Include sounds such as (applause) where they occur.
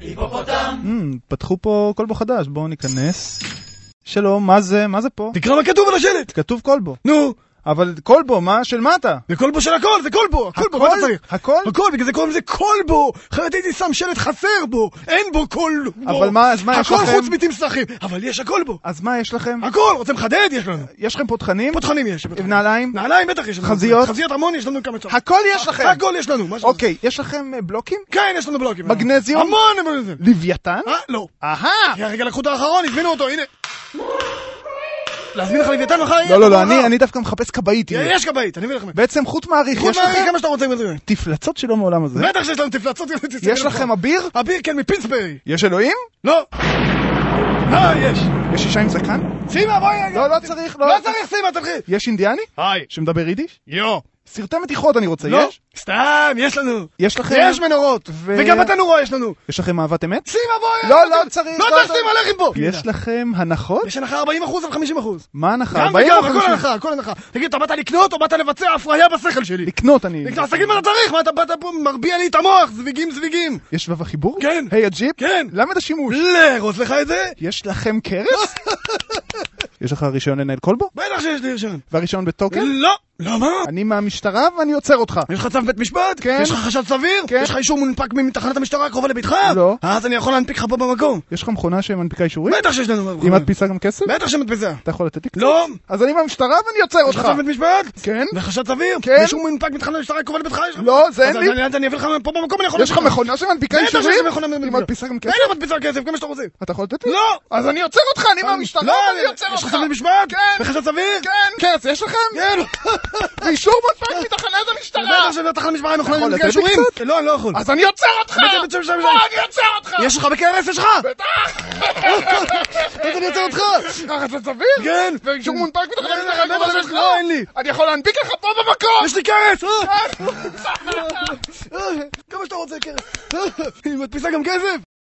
היפופוטם! אמ, פתחו פה כלבו חדש, בואו ניכנס. שלום, מה זה? מה זה פה? תקרא מה כתוב על השלט! כתוב כלבו. נו! אבל כלבו, מה? של מה אתה? זה כלבו של הכל, זה כלבו! הכלבו, מה אתה צריך? הכל? הכל, בגלל זה קוראים לזה כלבו! אחרת הייתי שם שלט חסר בו! אין בו כלבו! אבל מה, אז מה יש הכל לכם? חוץ מתמסכים! אבל יש הכל בו! אז מה יש לכם? הכל! רוצה מחדד? יש לנו! יש לכם פותחנים? פותחנים יש. נעליים? נעליים בטח יש לנו. חזיות? חזיות המון יש לנו כמה צורות. הכל יש לכם! הכל יש לנו. אוקיי, יש לכם אה, בלוקים? כן, יש לנו בלוקים. מגנזיום? המון. לוויתן? אה? לא. אהה! רגע, לקחו את האחרון, הזמינו אותו, הנה. להזמין לך לוויתן מחר? לא, לא, לא, אני דווקא מחפש כבאית. יש כבאית, אני מביא לכם. בעצם חוט מעריך, יש לכם כמה שאתה רוצה. תפלצות שלא מעולם הזה? בטח שיש לנו תפלצות. יש לכם אביר? אביר, כן, מפינסברי. יש אלוהים? לא. אה, יש. יש אישה עם זקן? סימה, בואי רגע. לא, לא צריך, לא. לא צריך סימה, תלכי. יש אינדיאני? היי. שמדבר יידיש? יו. סרטי מתיחות אני רוצה, לא. יש? סתם, יש לנו. יש לכם? יש מנורות. ו- וגם בתנורו יש לנו. יש לכם אהבת אמת? סימה, בואי. לא, לא צריך, לא לא צריך צריך. סימה, לך מפה. יש לכם הנחות? יש הנחה 40% על 50%. מה ההנחה? גם 40 וגם, הכל 50? הנחה, הכל הנחה. תגיד, אתה באת לקנות או באת לבצע הפריה בשכל שלי? לקנות אני... אז תגיד מה אתה צריך, מה אתה באת פה מרביע לי את המוח, זוויגים זוויגים. יש שבב החיבור? כן. היי הג'יפ? כן. למד השימוש? לארוז לך את זה? יש לכם קרס? (laughs) יש לך רישיון לנהל כלבו? בטח שיש לי רישיון. והרישיון בתוקף? לא. למה? אני מהמשטרה ואני עוצר אותך. יש לך צו בית משפט? כן. יש לך חשד סביר? כן. יש לך אישור מונפק מתחנת המשטרה הקרובה לביתך? לא. אז אני יכול להנפיק לך פה במקום. יש לך מכונה שמנפיקה אישורים? בטח שיש לנו. היא מדפיסה גם כסף? בטח שמדפיסה. אתה יכול לתת לי קצת? לא. אז אני מהמשטרה ואני עוצר יש לך אותך. צו בית משפט? כן. וחשד סביר? כן. אישור מונפק מתחנת המשטרה הקרובה לביתך? לא, זה אין אז לי. אני- אני אביא לך פה במקום, אני יכול יש לך מכונה שמנפיקה אישורים? מכונה היא מדפיסה. גם כסף? אין לי מדפיסה כסף, כמה שאתה רוצה. אתה יכול לתת לי? לא. אז אני עוצר אותך, אני מהמשטרה לא, ואני עוצר יש לך אותך. צו בית משפט? כן. וחשד סביר? כן. קרס, יש לכם? כן. (laughs) ואישור מונפק מתחנת המשטרה. בטח שבטח המשטרה הם יכולים לי אישורים? לא, אני לא יכול. אז אני עוצר אותך! בוא, אני עוצר אותך! יש לך בכרס? יש לך? בטח! אז אני עוצר אותך. זה סביר? כן. ואישור מונפק מתחנת המשטרה? לא, אין לי. אני יכול להנפיק לך פה במקום! יש לי כרס! כמה שאתה רוצה כרס. היא מדפיסה גם כסף?